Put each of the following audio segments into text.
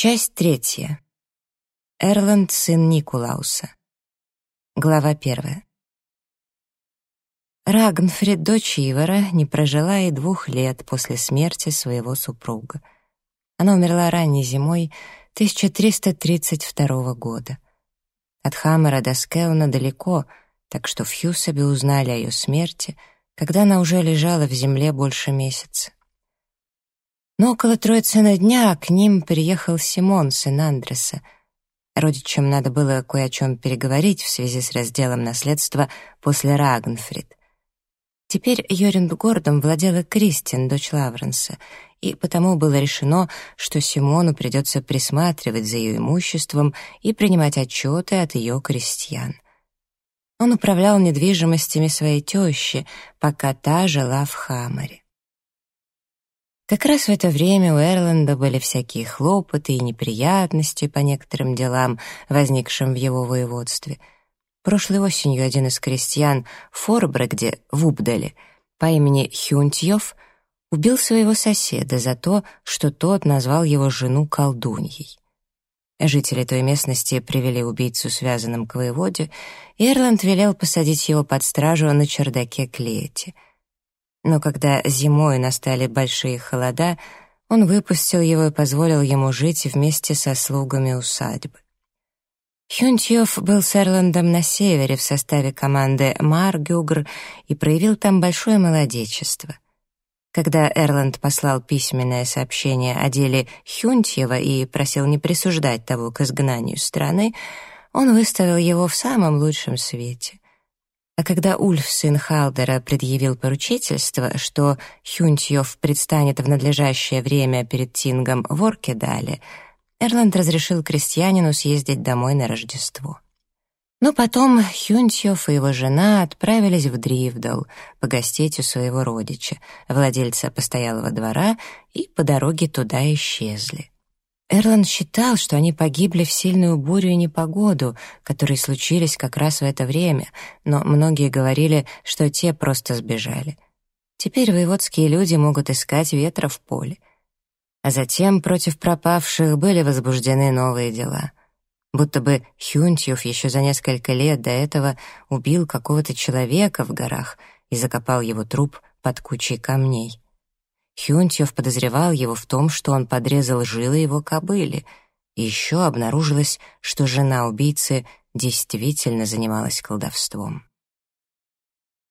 Часть третья. Эрланд, сын Никулауса. Глава первая. Рагнфрид, дочь Ивара, не прожила и двух лет после смерти своего супруга. Она умерла ранней зимой 1332 года. От Хаммера до Скеуна далеко, так что в Хьюсабе узнали о ее смерти, когда она уже лежала в земле больше месяца. Но около Троицына дня к ним приехал Симон, сын Андреса. Родичам надо было кое о чем переговорить в связи с разделом наследства после Рагнфрид. Теперь Йоринбгордом владела Кристин, дочь Лавренса, и потому было решено, что Симону придется присматривать за ее имуществом и принимать отчеты от ее крестьян. Он управлял недвижимостями своей тещи, пока та жила в Хамаре. Как раз в это время у Эрланда были всякие хлопоты и неприятности по некоторым делам, возникшим в его воеводстве. Прошлой осенью один из крестьян в Форбрегде, в Убдале, по имени Хюнтьев, убил своего соседа за то, что тот назвал его жену колдуньей. Жители той местности привели убийцу связанным к воеводе, и Эрланд велел посадить его под стражу на чердаке клети — но когда зимой настали большие холода, он выпустил его и позволил ему жить вместе со слугами усадьбы. Хюнтьёв был с Эрландом на севере в составе команды Маргюгр и проявил там большое молодечество. Когда Эрланд послал письменное сообщение о деле Хюнтьева и просил не присуждать того к изгнанию страны, он выставил его в самом лучшем свете — а когда Ульф, сын Халдера, предъявил поручительство, что Хюнтьев предстанет в надлежащее время перед Тингом в Оркедале, Эрланд разрешил крестьянину съездить домой на Рождество. Но потом Хюнтьев и его жена отправились в Дривдал погостить у своего родича, владельца постоялого двора, и по дороге туда исчезли. Эрланд считал, что они погибли в сильную бурю и непогоду, которые случились как раз в это время, но многие говорили, что те просто сбежали. Теперь воеводские люди могут искать ветра в поле. А затем против пропавших были возбуждены новые дела. Будто бы Хюнтьев еще за несколько лет до этого убил какого-то человека в горах и закопал его труп под кучей камней. Хюнтьев подозревал его в том, что он подрезал жилы его кобыли, и еще обнаружилось, что жена убийцы действительно занималась колдовством.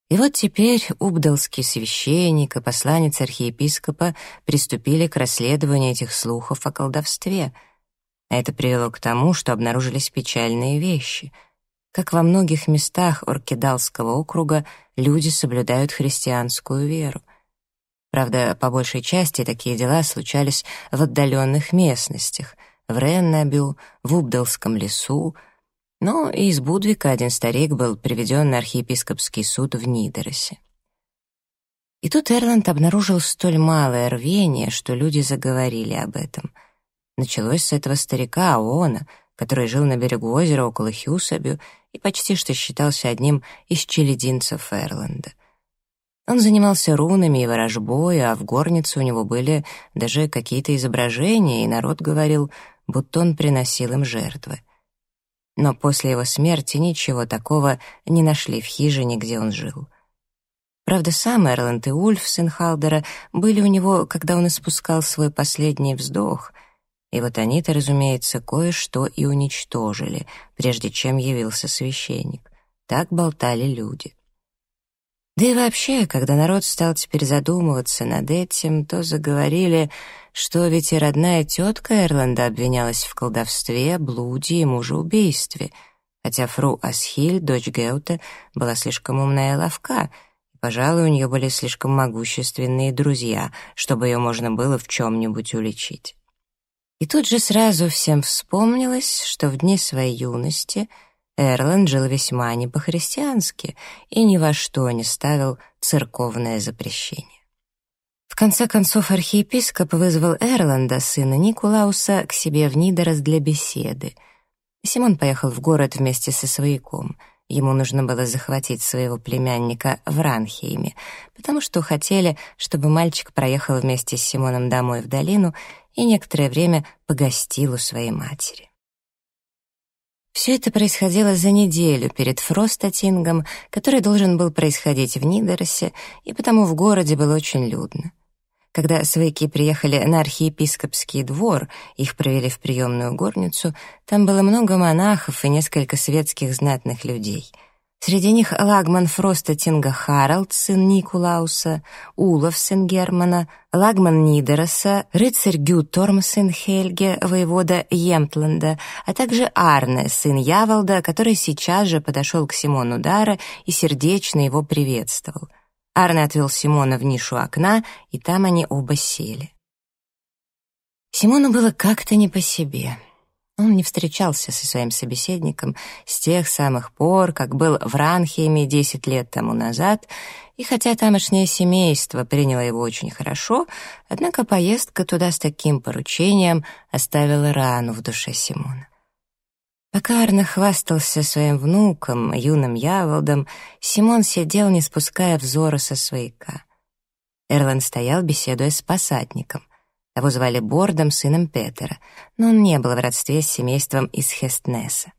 И вот теперь убдалский священник и посланец архиепископа приступили к расследованию этих слухов о колдовстве. Это привело к тому, что обнаружились печальные вещи. Как во многих местах Оркидалского округа люди соблюдают христианскую веру — Правда, по большей части такие дела случались в отдаленных местностях, в Реннабю, в Убдалском лесу, но из Будвика один старик был приведен на архиепископский суд в Нидеросе. И тут Эрланд обнаружил столь малое рвение, что люди заговорили об этом. Началось с этого старика Аона, который жил на берегу озера около Хьюсабю и почти что считался одним из челединцев Эрланда — он занимался рунами и ворожбой, а в горнице у него были даже какие-то изображения, и народ говорил, будто он приносил им жертвы. Но после его смерти ничего такого не нашли в хижине, где он жил. Правда, сам Эрланд и Ульф, сын Халдера, были у него, когда он испускал свой последний вздох, и вот они-то, разумеется, кое-что и уничтожили, прежде чем явился священник. Так болтали люди. Да и вообще, когда народ стал теперь задумываться над этим, то заговорили, что ведь и родная тетка Эрланда обвинялась в колдовстве, блуде и мужеубийстве, хотя фру Асхиль, дочь Геута, была слишком умная и ловка, и, пожалуй, у нее были слишком могущественные друзья, чтобы ее можно было в чем-нибудь уличить. И тут же сразу всем вспомнилось, что в дни своей юности — Эрланд жил весьма не по-христиански и ни во что не ставил церковное запрещение. В конце концов архиепископ вызвал Эрланда, сына Никулауса, к себе в Нидорос для беседы. Симон поехал в город вместе со свояком. Ему нужно было захватить своего племянника в Ранхейме, потому что хотели, чтобы мальчик проехал вместе с Симоном домой в долину и некоторое время погостил у своей матери. Все это происходило за неделю перед Фростатингом, который должен был происходить в Нидеросе, и потому в городе было очень людно. Когда свейки приехали на архиепископский двор, их провели в приемную горницу, там было много монахов и несколько светских знатных людей — Среди них лагман Фроста Тинга Харалд, сын Никулауса, Улов, сын Германа, лагман Нидероса, рыцарь Гюторм, сын Хельге, воевода Емтленда, а также Арне, сын Яволда, который сейчас же подошел к Симону Дара и сердечно его приветствовал. Арне отвел Симона в нишу окна, и там они оба сели. Симону было как-то не по себе. Он не встречался со своим собеседником с тех самых пор, как был в Ранхеме десять лет тому назад, и хотя тамошнее семейство приняло его очень хорошо, однако поездка туда с таким поручением оставила рану в душе Симона. Пока Арна хвастался своим внуком, юным Яволдом, Симон сидел, не спуская взора со свояка. Эрланд стоял, беседуя с посадником. Того звали Бордом, сыном Петера, но он не был в родстве с семейством из Хестнеса.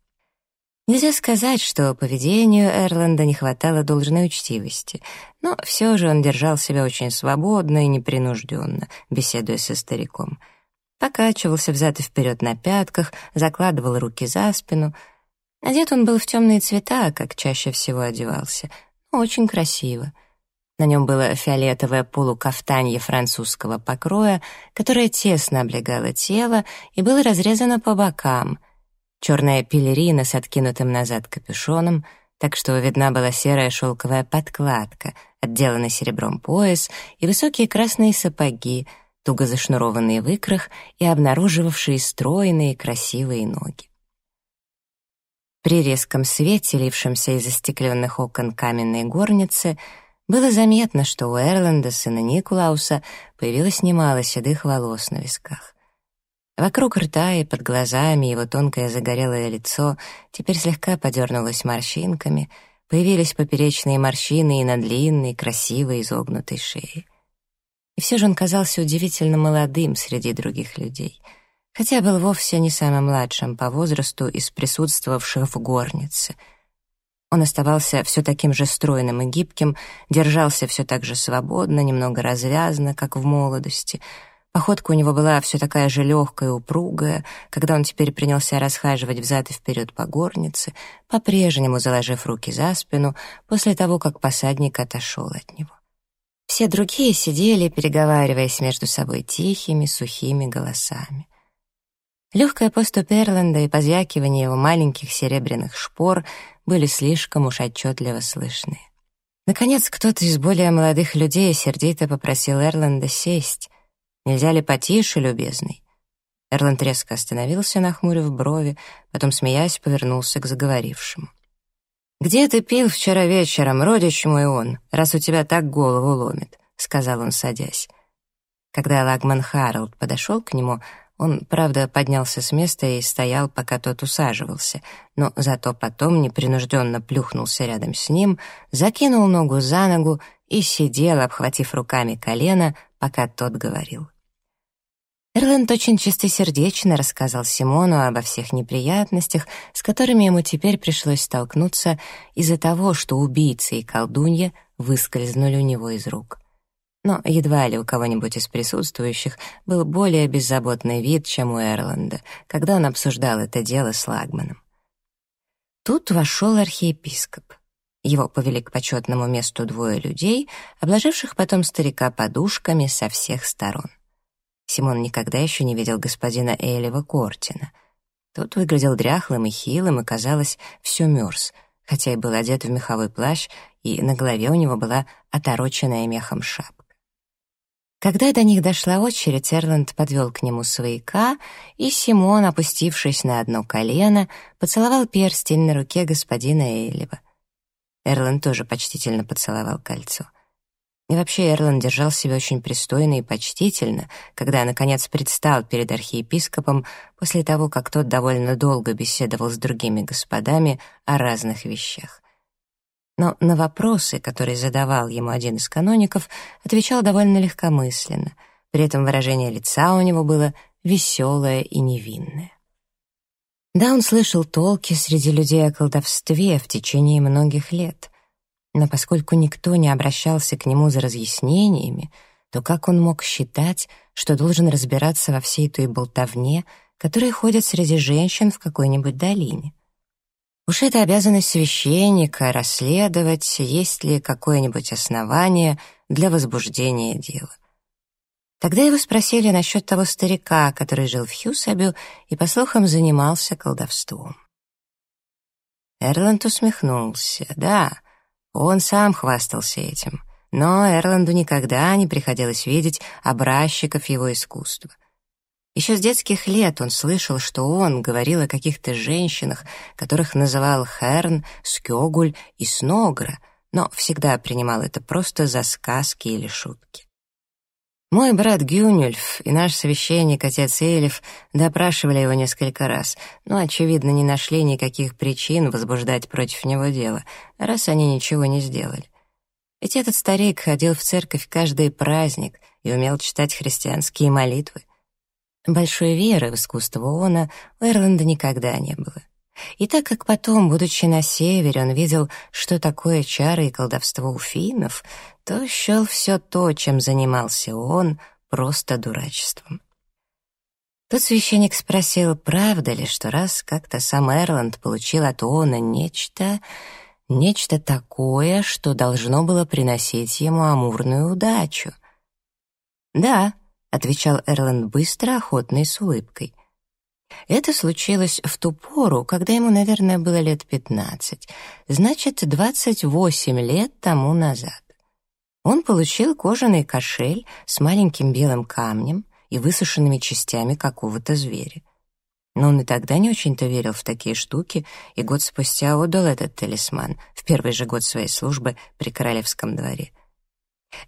Нельзя сказать, что поведению Эрланда не хватало должной учтивости, но все же он держал себя очень свободно и непринужденно, беседуя со стариком. Покачивался взад и вперед на пятках, закладывал руки за спину. Одет он был в темные цвета, как чаще всего одевался, очень красиво — на нем было фиолетовое полукафтанье французского покроя, которое тесно облегало тело и было разрезано по бокам. Черная пелерина с откинутым назад капюшоном, так что видна была серая шелковая подкладка, отделанный серебром пояс и высокие красные сапоги, туго зашнурованные в икрах и обнаруживавшие стройные красивые ноги. При резком свете, лившемся из застекленных окон каменной горницы, было заметно, что у Эрланда, сына Никулауса, появилось немало седых волос на висках. Вокруг рта и под глазами его тонкое загорелое лицо теперь слегка подернулось морщинками, появились поперечные морщины и на длинной, красивой, изогнутой шее. И все же он казался удивительно молодым среди других людей, хотя был вовсе не самым младшим по возрасту из присутствовавших в горнице — он оставался все таким же стройным и гибким, держался все так же свободно, немного развязно, как в молодости. Походка у него была все такая же легкая и упругая, когда он теперь принялся расхаживать взад и вперед по горнице, по-прежнему заложив руки за спину, после того, как посадник отошел от него. Все другие сидели, переговариваясь между собой тихими, сухими голосами. Легкая поступь Эрланда и позвякивание его маленьких серебряных шпор были слишком уж отчетливо слышны. Наконец, кто-то из более молодых людей сердито попросил Эрланда сесть. «Нельзя ли потише, любезный?» Эрланд резко остановился, нахмурив брови, потом, смеясь, повернулся к заговорившему. «Где ты пил вчера вечером, родич мой он, раз у тебя так голову ломит?» — сказал он, садясь. Когда Лагман Харалд подошел к нему, он, правда, поднялся с места и стоял, пока тот усаживался, но зато потом непринужденно плюхнулся рядом с ним, закинул ногу за ногу и сидел, обхватив руками колено, пока тот говорил. Эрленд очень чистосердечно рассказал Симону обо всех неприятностях, с которыми ему теперь пришлось столкнуться из-за того, что убийца и колдунья выскользнули у него из рук но едва ли у кого-нибудь из присутствующих был более беззаботный вид, чем у Эрланда, когда он обсуждал это дело с Лагманом. Тут вошел архиепископ. Его повели к почетному месту двое людей, обложивших потом старика подушками со всех сторон. Симон никогда еще не видел господина Элева Кортина. Тот выглядел дряхлым и хилым, и, казалось, все мерз, хотя и был одет в меховой плащ, и на голове у него была отороченная мехом шапка. Когда до них дошла очередь, Эрланд подвел к нему свояка, и Симон, опустившись на одно колено, поцеловал перстень на руке господина Эйлева. Эрланд тоже почтительно поцеловал кольцо. И вообще Эрланд держал себя очень пристойно и почтительно, когда, наконец, предстал перед архиепископом после того, как тот довольно долго беседовал с другими господами о разных вещах. Но на вопросы, которые задавал ему один из каноников, отвечал довольно легкомысленно. При этом выражение лица у него было веселое и невинное. Да, он слышал толки среди людей о колдовстве в течение многих лет — но поскольку никто не обращался к нему за разъяснениями, то как он мог считать, что должен разбираться во всей той болтовне, которая ходит среди женщин в какой-нибудь долине? Уж это обязанность священника расследовать, есть ли какое-нибудь основание для возбуждения дела. Тогда его спросили насчет того старика, который жил в Хьюсабю и, по слухам, занимался колдовством. Эрланд усмехнулся. «Да, он сам хвастался этим, но Эрланду никогда не приходилось видеть образчиков его искусства. Еще с детских лет он слышал, что он говорил о каких-то женщинах, которых называл Херн, Скёгуль и Сногра, но всегда принимал это просто за сказки или шутки. Мой брат Гюнюльф и наш священник, отец Элиф, допрашивали его несколько раз, но, очевидно, не нашли никаких причин возбуждать против него дело, раз они ничего не сделали. Ведь этот старик ходил в церковь каждый праздник и умел читать христианские молитвы. Большой веры в искусство Она у Эрланда никогда не было. И так как потом, будучи на севере, он видел, что такое чары и колдовство у финнов, то счел все то, чем занимался он, просто дурачеством. Тут священник спросил, правда ли, что раз как-то сам Эрланд получил от Оона нечто, нечто такое, что должно было приносить ему амурную удачу. «Да», — отвечал Эрланд быстро, охотно и с улыбкой. Это случилось в ту пору, когда ему, наверное, было лет пятнадцать, значит, двадцать восемь лет тому назад. Он получил кожаный кошель с маленьким белым камнем и высушенными частями какого-то зверя. Но он и тогда не очень-то верил в такие штуки, и год спустя отдал этот талисман в первый же год своей службы при королевском дворе.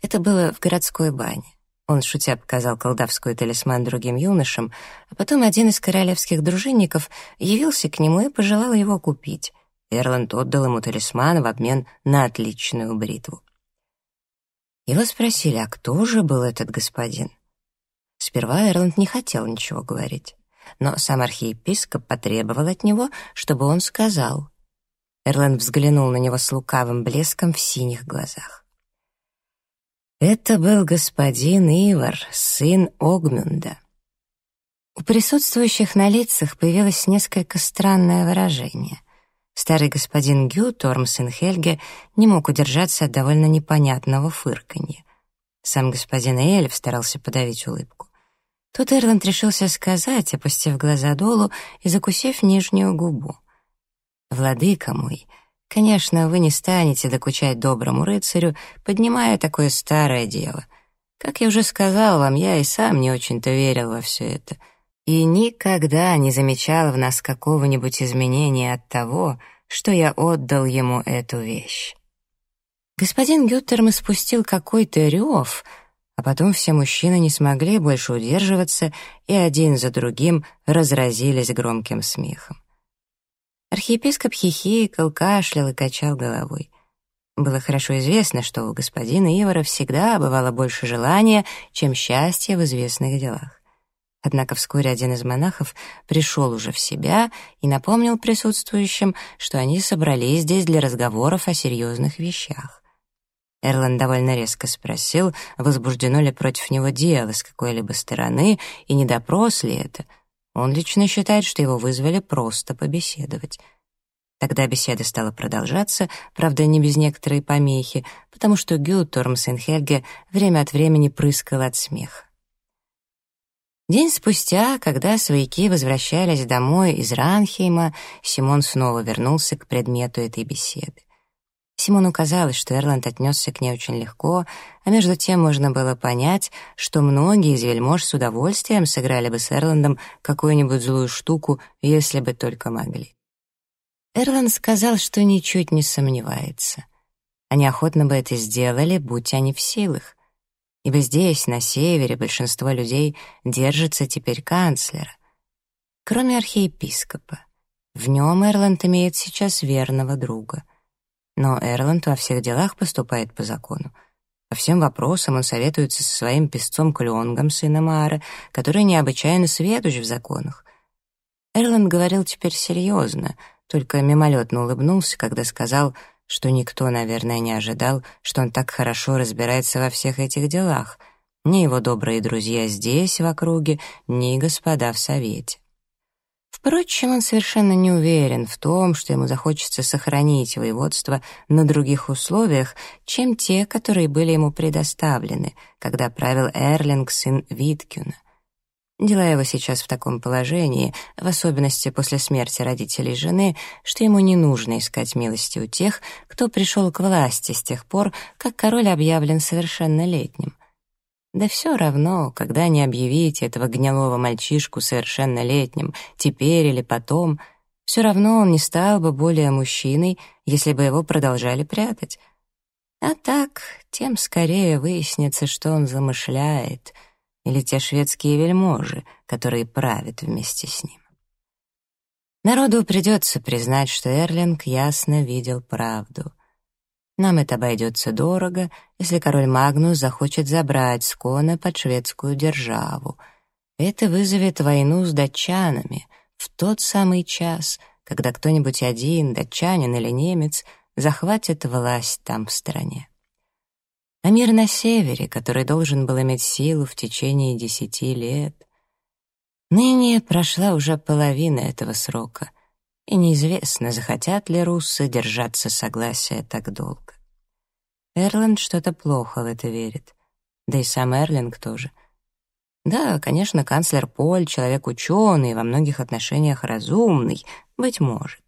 Это было в городской бане. Он, шутя, показал колдовской талисман другим юношам, а потом один из королевских дружинников явился к нему и пожелал его купить. Эрланд отдал ему талисман в обмен на отличную бритву. Его спросили, а кто же был этот господин? Сперва Эрланд не хотел ничего говорить, но сам архиепископ потребовал от него, чтобы он сказал. Эрланд взглянул на него с лукавым блеском в синих глазах. Это был господин Ивар, сын Огмюнда. У присутствующих на лицах появилось несколько странное выражение. Старый господин Гю, Торм Хельге, не мог удержаться от довольно непонятного фырканья. Сам господин Эльф старался подавить улыбку. Тут Эрланд решился сказать, опустив глаза долу и закусив нижнюю губу. «Владыка мой, Конечно, вы не станете докучать доброму рыцарю, поднимая такое старое дело. Как я уже сказал вам, я и сам не очень-то верил во все это. И никогда не замечал в нас какого-нибудь изменения от того, что я отдал ему эту вещь. Господин Гюттерм испустил какой-то рев, а потом все мужчины не смогли больше удерживаться и один за другим разразились громким смехом. Архиепископ хихикал, кашлял и качал головой. Было хорошо известно, что у господина Ивара всегда бывало больше желания, чем счастья в известных делах. Однако вскоре один из монахов пришел уже в себя и напомнил присутствующим, что они собрались здесь для разговоров о серьезных вещах. Эрланд довольно резко спросил, возбуждено ли против него дело с какой-либо стороны, и не допрос ли это — он лично считает, что его вызвали просто побеседовать. Тогда беседа стала продолжаться, правда, не без некоторой помехи, потому что Гюторм Сенхельге время от времени прыскал от смеха. День спустя, когда свояки возвращались домой из Ранхейма, Симон снова вернулся к предмету этой беседы. Симону казалось, что Эрланд отнесся к ней очень легко, а между тем можно было понять, что многие из вельмож с удовольствием сыграли бы с Эрландом какую-нибудь злую штуку, если бы только могли. Эрланд сказал, что ничуть не сомневается. Они охотно бы это сделали, будь они в силах. Ибо здесь, на севере, большинство людей держится теперь канцлера. Кроме архиепископа. В нем Эрланд имеет сейчас верного друга. Но Эрланд во всех делах поступает по закону. По всем вопросам он советуется со своим песцом Клёнгом, сыном Аара, который необычайно сведущ в законах. Эрланд говорил теперь серьезно, только мимолетно улыбнулся, когда сказал, что никто, наверное, не ожидал, что он так хорошо разбирается во всех этих делах, ни его добрые друзья здесь, в округе, ни господа в совете. Впрочем, он совершенно не уверен в том, что ему захочется сохранить воеводство на других условиях, чем те, которые были ему предоставлены, когда правил Эрлинг, сын Виткюна. Дела его сейчас в таком положении, в особенности после смерти родителей жены, что ему не нужно искать милости у тех, кто пришел к власти с тех пор, как король объявлен совершеннолетним. Да все равно, когда не объявите этого гнилого мальчишку совершеннолетним, теперь или потом, все равно он не стал бы более мужчиной, если бы его продолжали прятать. А так, тем скорее выяснится, что он замышляет, или те шведские вельможи, которые правят вместе с ним. Народу придется признать, что Эрлинг ясно видел правду — нам это обойдется дорого, если король Магнус захочет забрать Скона под шведскую державу. Это вызовет войну с датчанами в тот самый час, когда кто-нибудь один, датчанин или немец, захватит власть там в стране. А мир на севере, который должен был иметь силу в течение десяти лет, ныне прошла уже половина этого срока — и неизвестно, захотят ли руссы держаться согласия так долго. Эрланд что-то плохо в это верит. Да и сам Эрлинг тоже. Да, конечно, канцлер Поль — человек ученый, во многих отношениях разумный, быть может.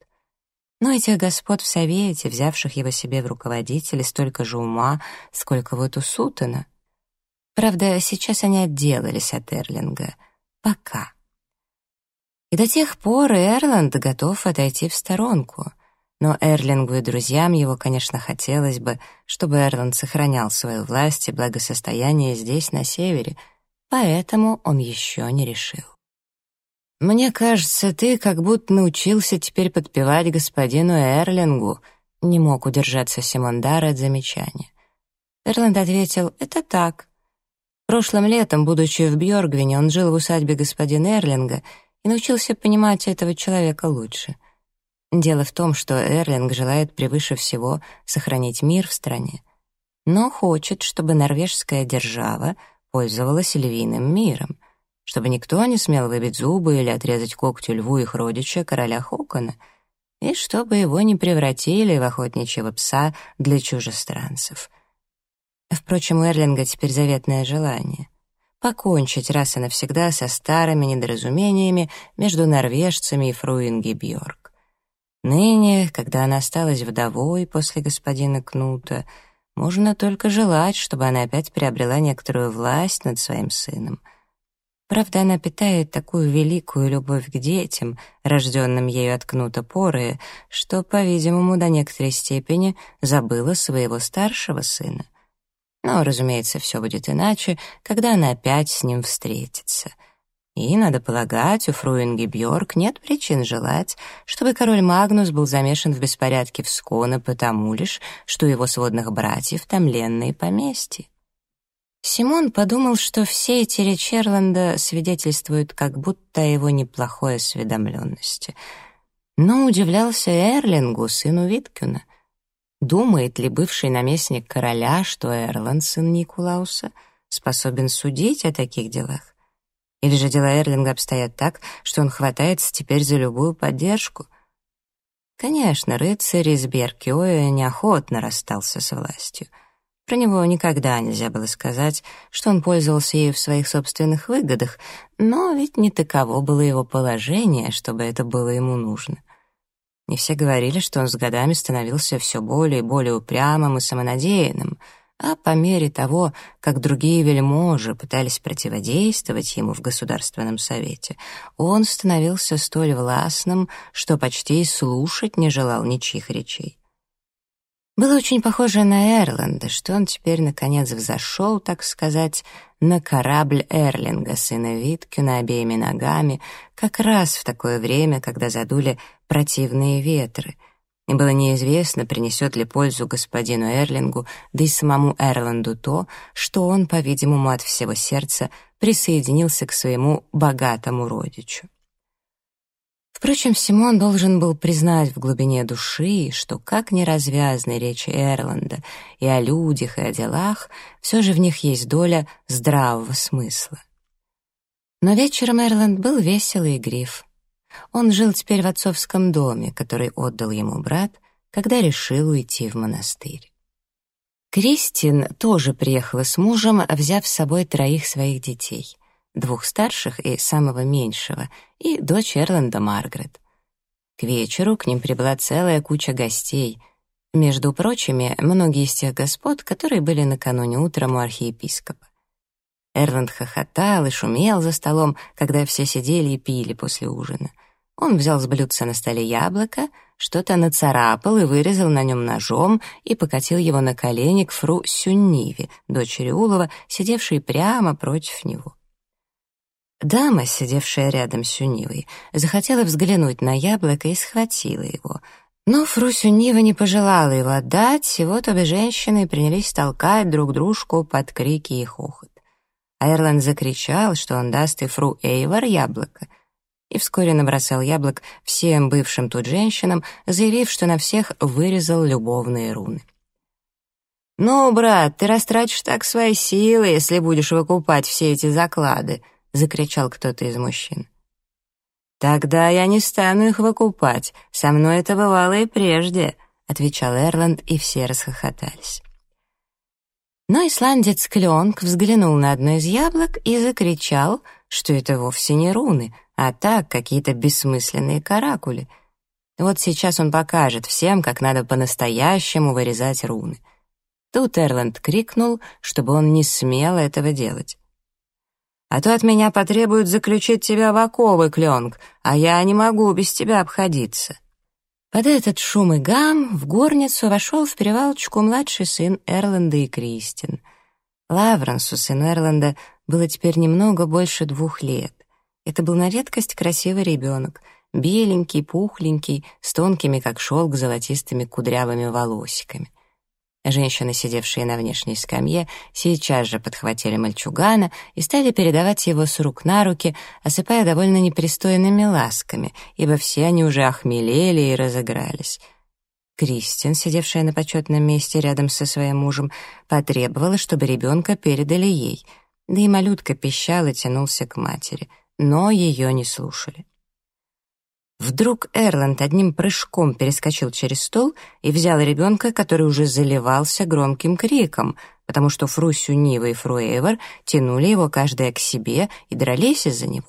Но этих господ в Совете, взявших его себе в руководители, столько же ума, сколько вот у Сутена. Правда, сейчас они отделались от Эрлинга. Пока. И до тех пор Эрланд готов отойти в сторонку. Но Эрлингу и друзьям его, конечно, хотелось бы, чтобы Эрланд сохранял свою власть и благосостояние здесь, на севере, поэтому он еще не решил. «Мне кажется, ты как будто научился теперь подпевать господину Эрлингу», не мог удержаться Симондар от замечания. Эрланд ответил, «Это так». Прошлым летом, будучи в Бьоргвине, он жил в усадьбе господина Эрлинга — и научился понимать этого человека лучше. Дело в том, что Эрлинг желает превыше всего сохранить мир в стране, но хочет, чтобы норвежская держава пользовалась львиным миром, чтобы никто не смел выбить зубы или отрезать когти льву их родича, короля Хокона, и чтобы его не превратили в охотничьего пса для чужестранцев. Впрочем, у Эрлинга теперь заветное желание покончить раз и навсегда со старыми недоразумениями между норвежцами и Фруинги Бьорк. Ныне, когда она осталась вдовой после господина Кнута, можно только желать, чтобы она опять приобрела некоторую власть над своим сыном. Правда, она питает такую великую любовь к детям, рожденным ею от Кнута Поры, что, по-видимому, до некоторой степени забыла своего старшего сына. Но, разумеется, все будет иначе, когда она опять с ним встретится. И, надо полагать, у Фруинги Бьорк нет причин желать, чтобы король Магнус был замешан в беспорядке в Сконе потому лишь, что его сводных братьев там ленные поместья. Симон подумал, что все эти речи Эрланда свидетельствуют как будто о его неплохой осведомленности. Но удивлялся Эрлингу, сыну Виткюна. Думает ли бывший наместник короля, что Эрланд, сын Никулауса, способен судить о таких делах? Или же дела Эрлинга обстоят так, что он хватается теперь за любую поддержку? Конечно, рыцарь из Беркиоя неохотно расстался с властью. Про него никогда нельзя было сказать, что он пользовался ею в своих собственных выгодах, но ведь не таково было его положение, чтобы это было ему нужно и все говорили, что он с годами становился все более и более упрямым и самонадеянным, а по мере того, как другие вельможи пытались противодействовать ему в Государственном Совете, он становился столь властным, что почти слушать не желал ничьих речей. Было очень похоже на Эрланда, что он теперь, наконец, взошел, так сказать, на корабль Эрлинга, сына Виткина, обеими ногами, как раз в такое время, когда задули противные ветры. И было неизвестно, принесет ли пользу господину Эрлингу, да и самому Эрланду то, что он, по-видимому, от всего сердца присоединился к своему богатому родичу. Впрочем, Симон должен был признать в глубине души, что как неразвязны речи Эрланда и о людях, и о делах, все же в них есть доля здравого смысла. Но вечером Эрланд был весел и игрив. Он жил теперь в отцовском доме, который отдал ему брат, когда решил уйти в монастырь. Кристин тоже приехала с мужем, взяв с собой троих своих детей двух старших и самого меньшего, и дочь Эрланда Маргарет. К вечеру к ним прибыла целая куча гостей, между прочими, многие из тех господ, которые были накануне утром у архиепископа. Эрланд хохотал и шумел за столом, когда все сидели и пили после ужина. Он взял с блюдца на столе яблоко, что-то нацарапал и вырезал на нем ножом и покатил его на колени к фру Сюнниве, дочери Улова, сидевшей прямо против него. Дама, сидевшая рядом с Юнивой, захотела взглянуть на яблоко и схватила его. Но Фру Сюнива не пожелала его отдать, и вот обе женщины принялись толкать друг дружку под крики и хохот. Айрланд закричал, что он даст и Фру Эйвор яблоко, и вскоре набросал яблок всем бывшим тут женщинам, заявив, что на всех вырезал любовные руны. «Ну, брат, ты растратишь так свои силы, если будешь выкупать все эти заклады», — закричал кто-то из мужчин. «Тогда я не стану их выкупать. Со мной это бывало и прежде», — отвечал Эрланд, и все расхохотались. Но исландец Клёнг взглянул на одно из яблок и закричал, что это вовсе не руны, а так какие-то бессмысленные каракули. Вот сейчас он покажет всем, как надо по-настоящему вырезать руны. Тут Эрланд крикнул, чтобы он не смел этого делать а то от меня потребуют заключить тебя в оковы, Кленг, а я не могу без тебя обходиться». Под этот шум и гам в горницу вошел в перевалочку младший сын Эрланда и Кристин. Лавренсу, сыну Эрланда, было теперь немного больше двух лет. Это был на редкость красивый ребенок, беленький, пухленький, с тонкими, как шелк, золотистыми кудрявыми волосиками. Женщины, сидевшие на внешней скамье, сейчас же подхватили мальчугана и стали передавать его с рук на руки, осыпая довольно непристойными ласками, ибо все они уже охмелели и разыгрались. Кристин, сидевшая на почетном месте рядом со своим мужем, потребовала, чтобы ребенка передали ей, да и малютка пищал и тянулся к матери, но ее не слушали. Вдруг Эрланд одним прыжком перескочил через стол и взял ребенка, который уже заливался громким криком, потому что Фрусю Нива и Фруэйвор тянули его каждая к себе и дрались из-за него.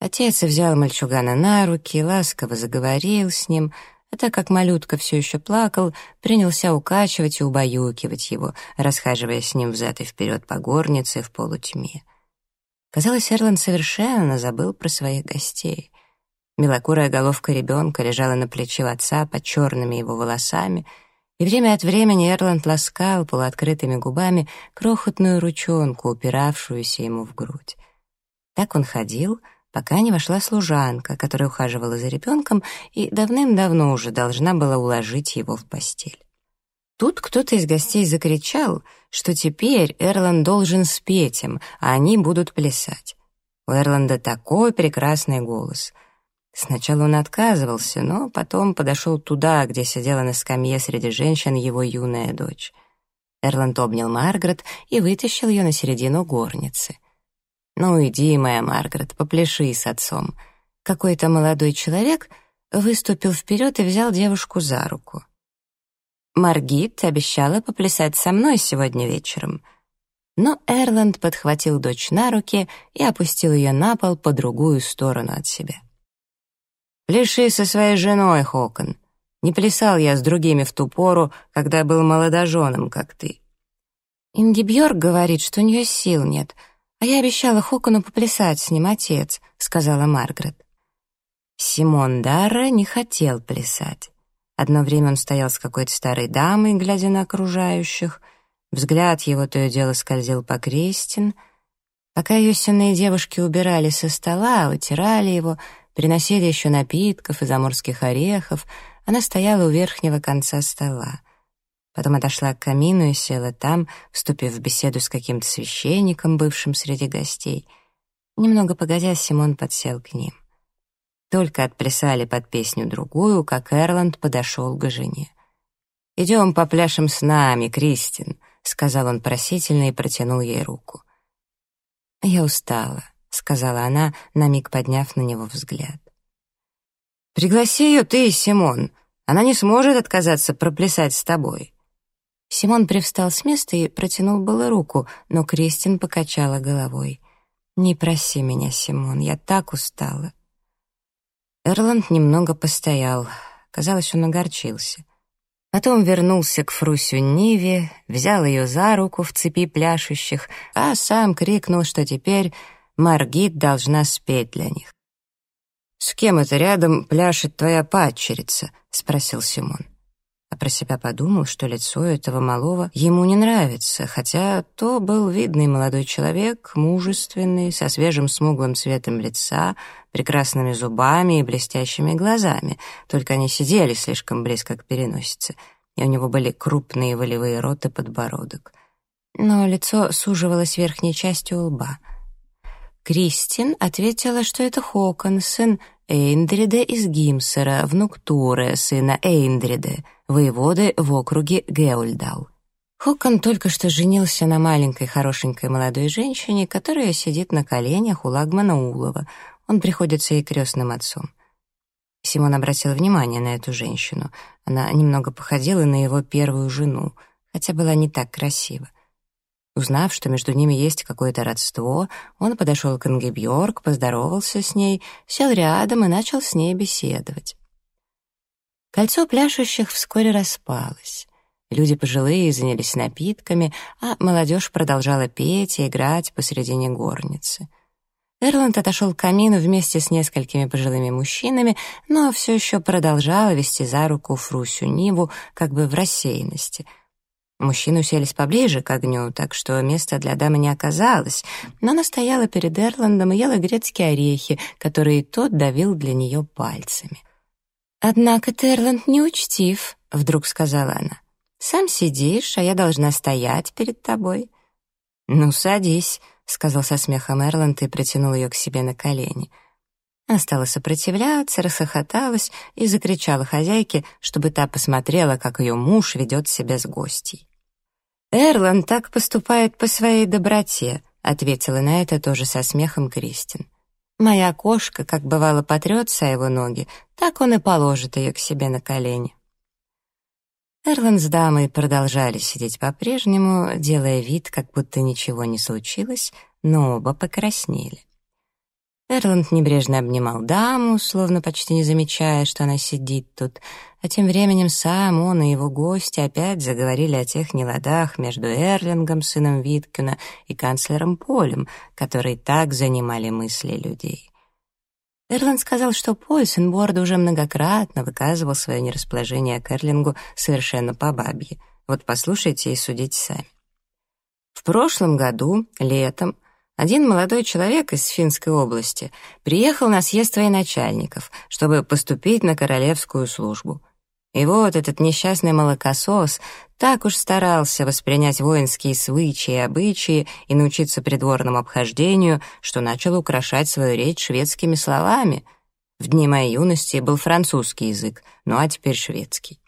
Отец взял мальчугана на руки, ласково заговорил с ним, а так как малютка все еще плакал, принялся укачивать и убаюкивать его, расхаживая с ним взад и вперед по горнице в полутьме. Казалось, Эрланд совершенно забыл про своих гостей. Белокурая головка ребенка лежала на плече отца под черными его волосами, и время от времени Эрланд ласкал полуоткрытыми губами крохотную ручонку, упиравшуюся ему в грудь. Так он ходил, пока не вошла служанка, которая ухаживала за ребенком и давным-давно уже должна была уложить его в постель. Тут кто-то из гостей закричал, что теперь Эрланд должен спеть им, а они будут плясать. У Эрланда такой прекрасный голос — Сначала он отказывался, но потом подошел туда, где сидела на скамье среди женщин его юная дочь. Эрланд обнял Маргарет и вытащил ее на середину горницы. «Ну, иди, моя Маргарет, попляши с отцом». Какой-то молодой человек выступил вперед и взял девушку за руку. «Маргит обещала поплясать со мной сегодня вечером». Но Эрланд подхватил дочь на руки и опустил ее на пол по другую сторону от себя. Пляши со своей женой, Хокон. Не плясал я с другими в ту пору, когда был молодоженом, как ты. Инги Бьорк говорит, что у нее сил нет, а я обещала Хокону поплясать с ним, отец, сказала Маргарет. Симон Дарра не хотел плясать. Одно время он стоял с какой-то старой дамой, глядя на окружающих. Взгляд его то и дело скользил по Крестин. Пока ее сенные девушки убирали со стола, вытирали его, приносили еще напитков и заморских орехов, она стояла у верхнего конца стола. Потом отошла к камину и села там, вступив в беседу с каким-то священником, бывшим среди гостей. Немного погодя, Симон подсел к ним. Только отплясали под песню другую, как Эрланд подошел к жене. «Идем попляшем с нами, Кристин», — сказал он просительно и протянул ей руку. «Я устала», — сказала она, на миг подняв на него взгляд. «Пригласи ее ты, Симон. Она не сможет отказаться проплясать с тобой». Симон привстал с места и протянул было руку, но Кристин покачала головой. «Не проси меня, Симон, я так устала». Эрланд немного постоял. Казалось, он огорчился. Потом вернулся к Фрусю Ниве, взял ее за руку в цепи пляшущих, а сам крикнул, что теперь Маргит должна спеть для них. «С кем это рядом пляшет твоя падчерица?» — спросил Симон а про себя подумал, что лицо этого малого ему не нравится, хотя то был видный молодой человек, мужественный, со свежим смуглым цветом лица, прекрасными зубами и блестящими глазами, только они сидели слишком близко к переносице, и у него были крупные волевые рот и подбородок. Но лицо суживалось верхней частью лба. Кристин ответила, что это Хокон, сын из Гимсера, внук Туре, сына Эйндриде, воеводы в округе Геульдал. Хокон только что женился на маленькой хорошенькой молодой женщине, которая сидит на коленях у Лагмана Улова. Он приходится ей крестным отцом. Симон обратил внимание на эту женщину. Она немного походила на его первую жену, хотя была не так красива. Узнав, что между ними есть какое-то родство, он подошел к Ингебьорг, поздоровался с ней, сел рядом и начал с ней беседовать. Кольцо пляшущих вскоре распалось. Люди пожилые занялись напитками, а молодежь продолжала петь и играть посредине горницы. Эрланд отошел к камину вместе с несколькими пожилыми мужчинами, но все еще продолжал вести за руку Фрусю Ниву как бы в рассеянности — Мужчины уселись поближе к огню, так что места для дамы не оказалось, но она стояла перед Эрландом и ела грецкие орехи, которые тот давил для нее пальцами. «Однако ты, Эрланд, не учтив», — вдруг сказала она. «Сам сидишь, а я должна стоять перед тобой». «Ну, садись», — сказал со смехом Эрланд и притянул ее к себе на колени. Она стала сопротивляться, расхохоталась и закричала хозяйке, чтобы та посмотрела, как ее муж ведет себя с гостей. «Эрлан так поступает по своей доброте», — ответила на это тоже со смехом Кристин. «Моя кошка, как бывало, потрется о его ноги, так он и положит ее к себе на колени». Эрлан с дамой продолжали сидеть по-прежнему, делая вид, как будто ничего не случилось, но оба покраснели. Эрланд небрежно обнимал даму, словно почти не замечая, что она сидит тут, а тем временем сам он и его гости опять заговорили о тех неладах между Эрлингом, сыном Виткина, и канцлером Полем, которые так занимали мысли людей. Эрланд сказал, что Польсенборд уже многократно выказывал свое нерасположение к Эрлингу совершенно по бабье. Вот послушайте и судите сами. В прошлом году, летом, один молодой человек из Финской области приехал на съезд военачальников, чтобы поступить на королевскую службу. И вот этот несчастный молокосос так уж старался воспринять воинские свычи и обычаи и научиться придворному обхождению, что начал украшать свою речь шведскими словами. В дни моей юности был французский язык, ну а теперь шведский.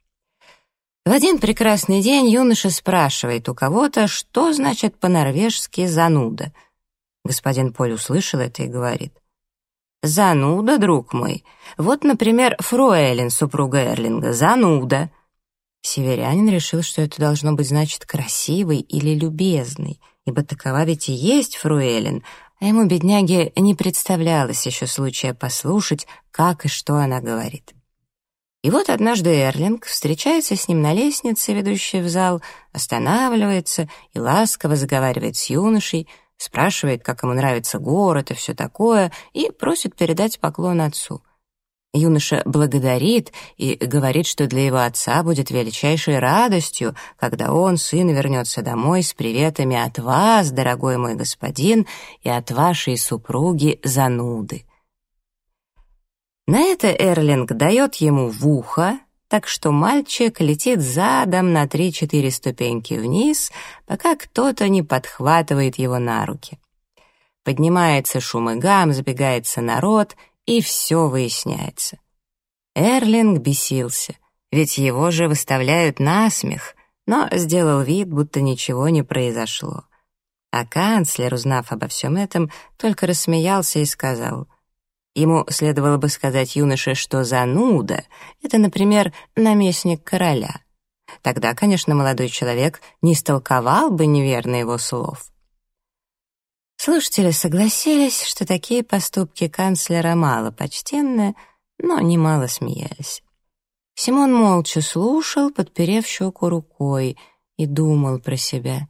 В один прекрасный день юноша спрашивает у кого-то, что значит по-норвежски «зануда», — Господин Поль услышал это и говорит. «Зануда, друг мой. Вот, например, Фруэлин, супруга Эрлинга, зануда». Северянин решил, что это должно быть значит красивый или любезный, ибо такова ведь и есть Фруэлин, а ему, бедняге, не представлялось еще случая послушать, как и что она говорит. И вот однажды Эрлинг встречается с ним на лестнице, ведущей в зал, останавливается и ласково заговаривает с юношей, спрашивает, как ему нравится город и все такое, и просит передать поклон отцу. Юноша благодарит и говорит, что для его отца будет величайшей радостью, когда он, сын, вернется домой с приветами от вас, дорогой мой господин, и от вашей супруги зануды. На это Эрлинг дает ему в ухо, так что мальчик летит задом на три-четыре ступеньки вниз, пока кто-то не подхватывает его на руки. Поднимается шум и гам, забегается народ, и все выясняется. Эрлинг бесился, ведь его же выставляют на смех, но сделал вид, будто ничего не произошло. А канцлер, узнав обо всем этом, только рассмеялся и сказал, ему следовало бы сказать юноше, что зануда — это, например, наместник короля. Тогда, конечно, молодой человек не истолковал бы неверно его слов. Слушатели согласились, что такие поступки канцлера мало почтенны, но немало смеялись. Симон молча слушал, подперев щеку рукой, и думал про себя.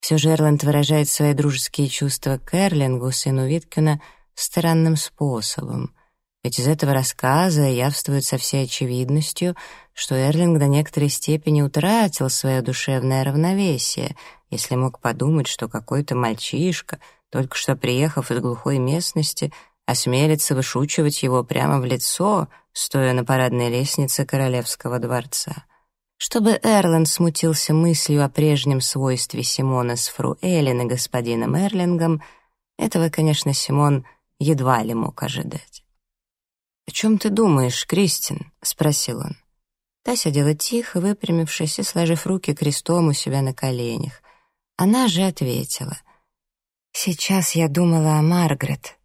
Все же Эрланд выражает свои дружеские чувства к Эрлингу, сыну Виткина, странным способом. Ведь из этого рассказа явствует со всей очевидностью, что Эрлинг до некоторой степени утратил свое душевное равновесие — если мог подумать, что какой-то мальчишка, только что приехав из глухой местности, осмелится вышучивать его прямо в лицо, стоя на парадной лестнице королевского дворца. Чтобы Эрланд смутился мыслью о прежнем свойстве Симона с фру Эллен и господином Эрлингом, этого, конечно, Симон едва ли мог ожидать. «О чем ты думаешь, Кристин?» — спросил он. Та сидела тихо, выпрямившись и сложив руки крестом у себя на коленях. Она же ответила. «Сейчас я думала о Маргарет».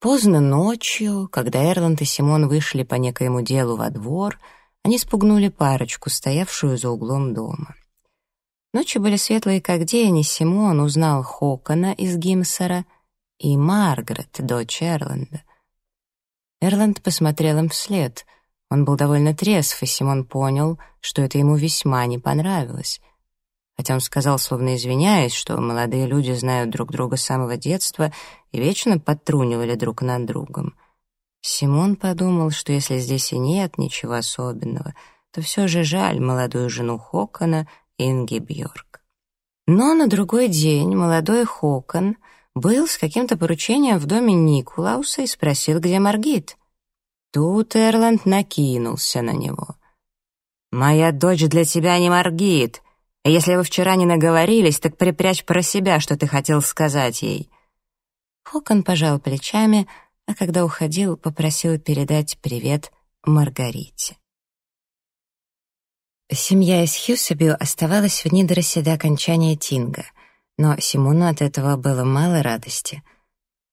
Поздно ночью, когда Эрланд и Симон вышли по некоему делу во двор, они спугнули парочку, стоявшую за углом дома. Ночи были светлые, как день, и Симон узнал Хокона из Гимсера и Маргарет, дочь Эрланда. Эрланд посмотрел им вслед. Он был довольно трезв, и Симон понял, что это ему весьма не понравилось хотя он сказал, словно извиняясь, что молодые люди знают друг друга с самого детства и вечно подтрунивали друг над другом. Симон подумал, что если здесь и нет ничего особенного, то все же жаль молодую жену Хокона, Инги Бьорк. Но на другой день молодой Хокон был с каким-то поручением в доме Никулауса и спросил, где Маргит. Тут Эрланд накинулся на него. «Моя дочь для тебя не Маргит!» Если вы вчера не наговорились, так припрячь про себя, что ты хотел сказать ей». Хокон пожал плечами, а когда уходил, попросил передать привет Маргарите. Семья из Хьюсабио оставалась в Нидросе до окончания Тинга, но Симону от этого было мало радости.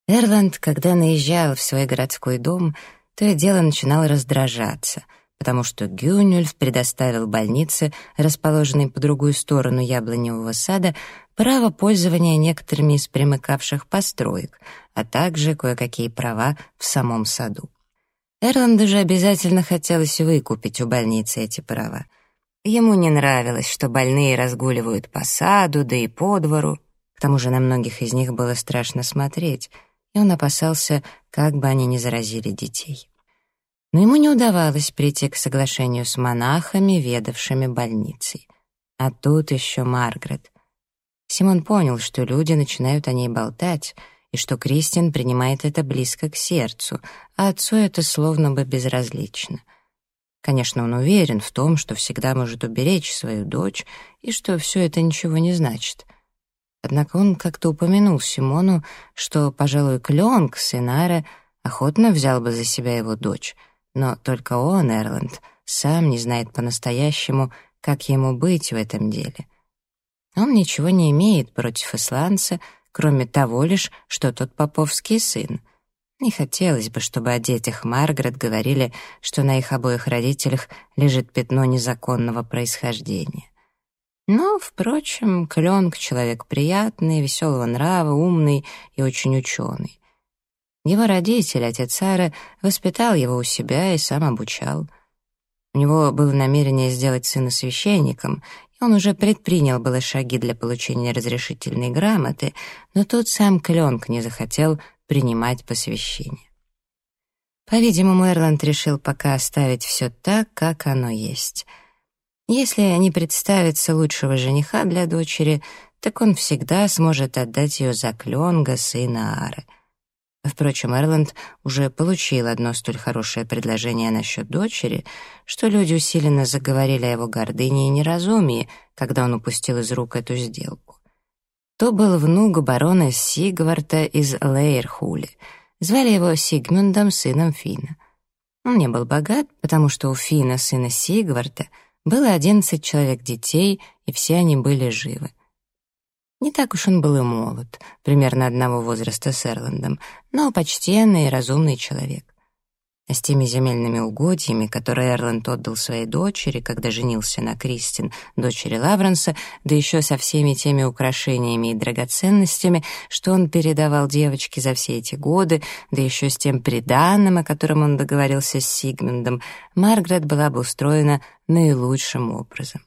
Эрланд, когда наезжал в свой городской дом, то и дело начинал раздражаться — потому что Гюнюльф предоставил больнице, расположенной по другую сторону яблоневого сада, право пользования некоторыми из примыкавших построек, а также кое-какие права в самом саду. Эрланду же обязательно хотелось выкупить у больницы эти права. Ему не нравилось, что больные разгуливают по саду, да и по двору. К тому же на многих из них было страшно смотреть, и он опасался, как бы они не заразили детей но ему не удавалось прийти к соглашению с монахами, ведавшими больницей. А тут еще Маргарет. Симон понял, что люди начинают о ней болтать, и что Кристин принимает это близко к сердцу, а отцу это словно бы безразлично. Конечно, он уверен в том, что всегда может уберечь свою дочь, и что все это ничего не значит. Однако он как-то упомянул Симону, что, пожалуй, Кленг, сын охотно взял бы за себя его дочь — но только он, Эрланд, сам не знает по-настоящему, как ему быть в этом деле. Он ничего не имеет против исландца, кроме того лишь, что тот поповский сын. Не хотелось бы, чтобы о детях Маргарет говорили, что на их обоих родителях лежит пятно незаконного происхождения. Но, впрочем, Кленк — человек приятный, веселого нрава, умный и очень ученый. Его родитель, отец Ара, воспитал его у себя и сам обучал. У него было намерение сделать сына священником, и он уже предпринял было шаги для получения разрешительной грамоты, но тот сам Кленк не захотел принимать посвящение. По-видимому, Эрланд решил пока оставить все так, как оно есть. Если не представится лучшего жениха для дочери, так он всегда сможет отдать ее за Кленга, сына Ары. Впрочем, Эрланд уже получил одно столь хорошее предложение насчет дочери, что люди усиленно заговорили о его гордыне и неразумии, когда он упустил из рук эту сделку. То был внук барона Сигварта из Лейерхули — Звали его Сигмундом, сыном Фина. Он не был богат, потому что у Фина, сына Сигварда, было одиннадцать человек детей, и все они были живы. Не так уж он был и молод, примерно одного возраста с Эрландом, но почтенный и разумный человек с теми земельными угодьями, которые Эрланд отдал своей дочери, когда женился на Кристин, дочери Лавренса, да еще со всеми теми украшениями и драгоценностями, что он передавал девочке за все эти годы, да еще с тем приданным, о котором он договорился с Сигмундом, Маргарет была бы устроена наилучшим образом.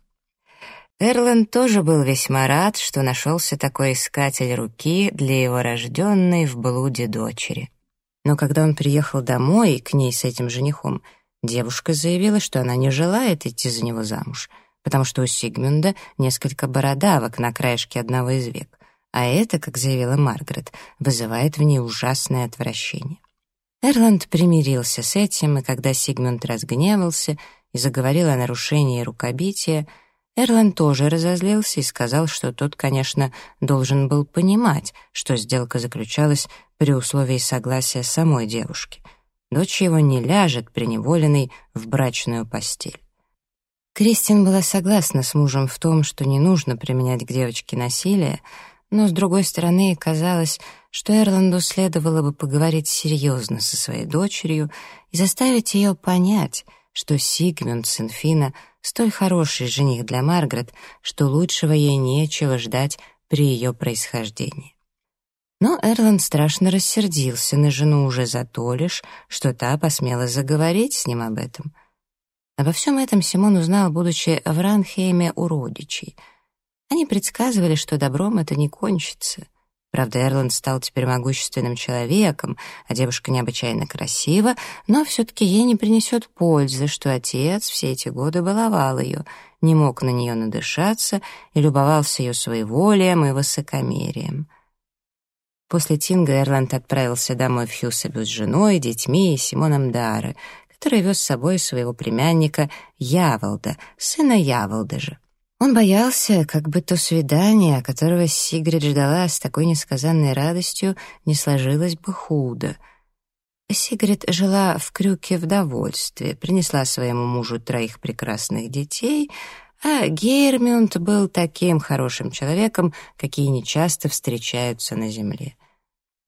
Эрланд тоже был весьма рад, что нашелся такой искатель руки для его рожденной в блуде дочери. Но когда он приехал домой к ней с этим женихом, девушка заявила, что она не желает идти за него замуж, потому что у Сигмунда несколько бородавок на краешке одного из век, а это, как заявила Маргарет, вызывает в ней ужасное отвращение. Эрланд примирился с этим, и когда Сигмунд разгневался и заговорил о нарушении рукобития, Эрланд тоже разозлился и сказал, что тот, конечно, должен был понимать, что сделка заключалась при условии согласия самой девушки. Дочь его не ляжет, преневоленной, в брачную постель. Кристин была согласна с мужем в том, что не нужно применять к девочке насилие, но, с другой стороны, казалось, что Эрланду следовало бы поговорить серьезно со своей дочерью и заставить ее понять, что Сигмунд, сын Фина, столь хороший жених для Маргарет, что лучшего ей нечего ждать при ее происхождении. Но Эрланд страшно рассердился на жену уже за то лишь, что та посмела заговорить с ним об этом. Обо всем этом Симон узнал, будучи в Ранхейме у родичей. Они предсказывали, что добром это не кончится. Правда, Эрланд стал теперь могущественным человеком, а девушка необычайно красива, но все-таки ей не принесет пользы, что отец все эти годы баловал ее, не мог на нее надышаться и любовался ее своеволием и высокомерием. После Тинга Эрланд отправился домой в Хьюсабю с женой, детьми и Симоном Дары, который вез с собой своего племянника Яволда, сына Яволда же. Он боялся, как бы то свидание, которого Сигрид ждала с такой несказанной радостью, не сложилось бы худо. Сигрид жила в крюке в довольстве, принесла своему мужу троих прекрасных детей, а Гейрмюнд был таким хорошим человеком, какие нечасто встречаются на земле.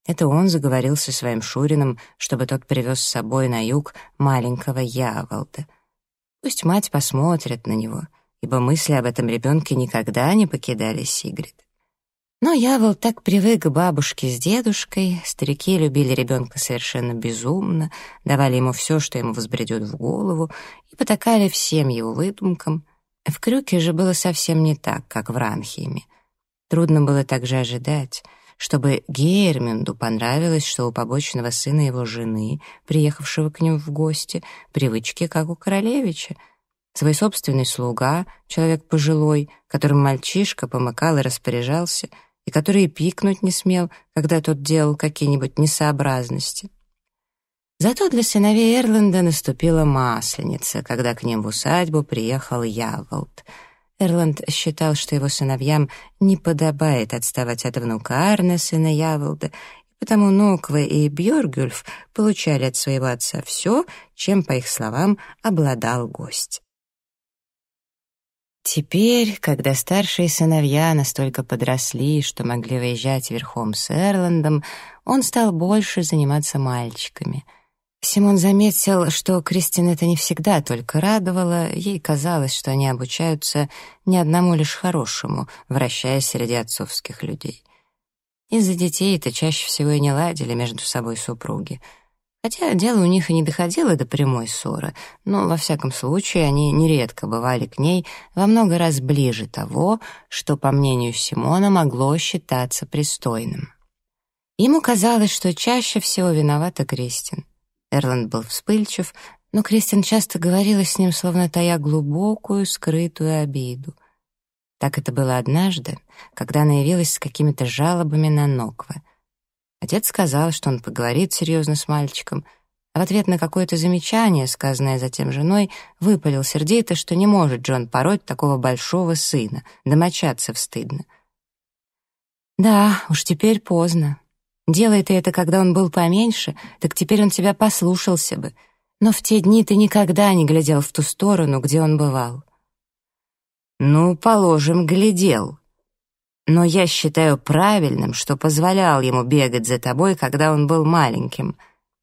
Это он заговорил со своим Шурином, чтобы тот привез с собой на юг маленького Яволда. Пусть мать посмотрит на него, ибо мысли об этом ребенке никогда не покидали Сигрид. Но Явол так привык к бабушке с дедушкой, старики любили ребенка совершенно безумно, давали ему все, что ему взбредет в голову, и потакали всем его выдумкам. В Крюке же было совсем не так, как в Ранхейме. Трудно было также ожидать — чтобы Гейрминду понравилось, что у побочного сына его жены, приехавшего к ним в гости, привычки, как у королевича. Свой собственный слуга, человек пожилой, которым мальчишка помыкал и распоряжался, и который пикнуть не смел, когда тот делал какие-нибудь несообразности. Зато для сыновей Эрленда наступила масленица, когда к ним в усадьбу приехал Яволд — Эрланд считал, что его сыновьям не подобает отставать от внука Арна, сына Яволда, и потому Нокве и Бьоргюльф получали от своего отца все, чем, по их словам, обладал гость. Теперь, когда старшие сыновья настолько подросли, что могли выезжать верхом с Эрландом, он стал больше заниматься мальчиками — Симон заметил, что Кристин это не всегда только радовало, ей казалось, что они обучаются не одному лишь хорошему, вращаясь среди отцовских людей. Из-за детей это чаще всего и не ладили между собой супруги. Хотя дело у них и не доходило до прямой ссоры, но, во всяком случае, они нередко бывали к ней во много раз ближе того, что, по мнению Симона, могло считаться пристойным. Ему казалось, что чаще всего виновата Кристин. Эрланд был вспыльчив, но Кристин часто говорила с ним, словно тая глубокую, скрытую обиду. Так это было однажды, когда она явилась с какими-то жалобами на Ноква. Отец сказал, что он поговорит серьезно с мальчиком, а в ответ на какое-то замечание, сказанное затем женой, выпалил сердито, что не может Джон пороть такого большого сына, домочаться встыдно. «Да, уж теперь поздно. Делай ты это, когда он был поменьше, так теперь он тебя послушался бы», но в те дни ты никогда не глядел в ту сторону, где он бывал. Ну, положим, глядел. Но я считаю правильным, что позволял ему бегать за тобой, когда он был маленьким.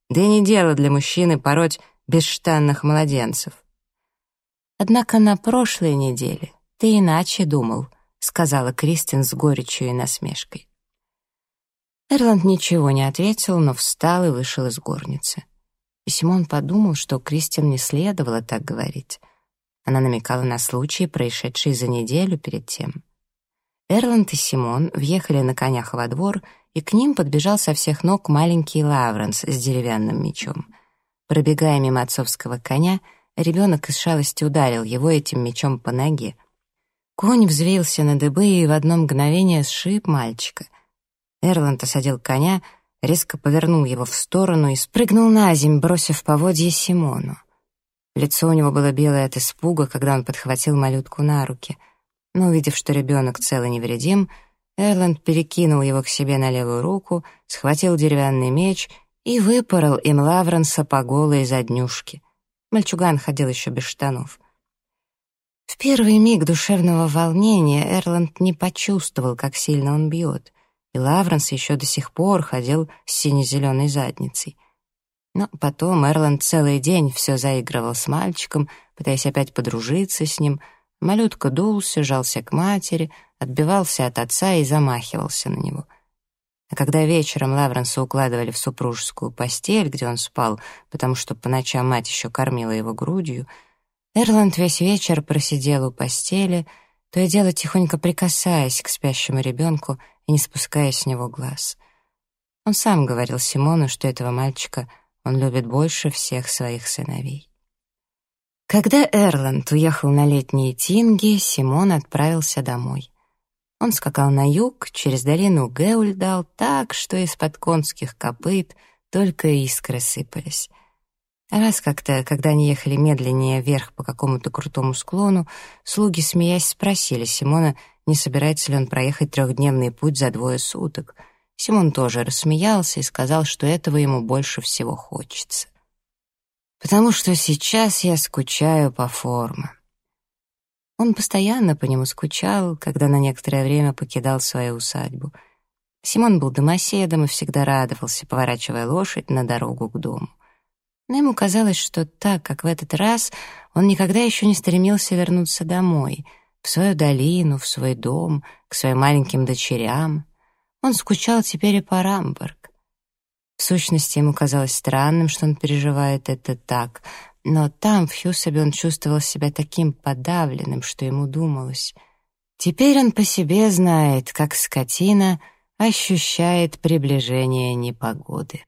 Да и не дело для мужчины пороть бесштанных младенцев. Однако на прошлой неделе ты иначе думал, сказала Кристин с горечью и насмешкой. Эрланд ничего не ответил, но встал и вышел из горницы. И Симон подумал, что Кристин не следовало так говорить. Она намекала на случаи, происшедшие за неделю перед тем. Эрланд и Симон въехали на конях во двор, и к ним подбежал со всех ног маленький Лавренс с деревянным мечом. Пробегая мимо отцовского коня, ребенок из шалости ударил его этим мечом по ноге. Конь взвился на дыбы и в одно мгновение сшиб мальчика. Эрланд осадил коня, резко повернул его в сторону и спрыгнул на земь, бросив поводье Симону. Лицо у него было белое от испуга, когда он подхватил малютку на руки. Но, увидев, что ребенок цел и невредим, Эрланд перекинул его к себе на левую руку, схватил деревянный меч и выпорол им Лавренса по голой заднюшке. Мальчуган ходил еще без штанов. В первый миг душевного волнения Эрланд не почувствовал, как сильно он бьет — и Лавренс еще до сих пор ходил с сине-зеленой задницей. Но потом Эрланд целый день все заигрывал с мальчиком, пытаясь опять подружиться с ним. Малютка дулся, жался к матери, отбивался от отца и замахивался на него. А когда вечером Лавренса укладывали в супружескую постель, где он спал, потому что по ночам мать еще кормила его грудью, Эрланд весь вечер просидел у постели, то и дело тихонько прикасаясь к спящему ребенку и не спуская с него глаз. Он сам говорил Симону, что этого мальчика он любит больше всех своих сыновей. Когда Эрланд уехал на летние тинги, Симон отправился домой. Он скакал на юг, через долину Геульдал, так, что из-под конских копыт только искры сыпались. Раз как-то, когда они ехали медленнее вверх по какому-то крутому склону, слуги, смеясь, спросили Симона, не собирается ли он проехать трехдневный путь за двое суток. Симон тоже рассмеялся и сказал, что этого ему больше всего хочется. «Потому что сейчас я скучаю по форме». Он постоянно по нему скучал, когда на некоторое время покидал свою усадьбу. Симон был домоседом и всегда радовался, поворачивая лошадь на дорогу к дому. Но ему казалось, что так, как в этот раз, он никогда еще не стремился вернуться домой, в свою долину, в свой дом, к своим маленьким дочерям. Он скучал теперь и по Рамбург. В сущности, ему казалось странным, что он переживает это так, но там, в Хьюсабе, он чувствовал себя таким подавленным, что ему думалось. Теперь он по себе знает, как скотина ощущает приближение непогоды.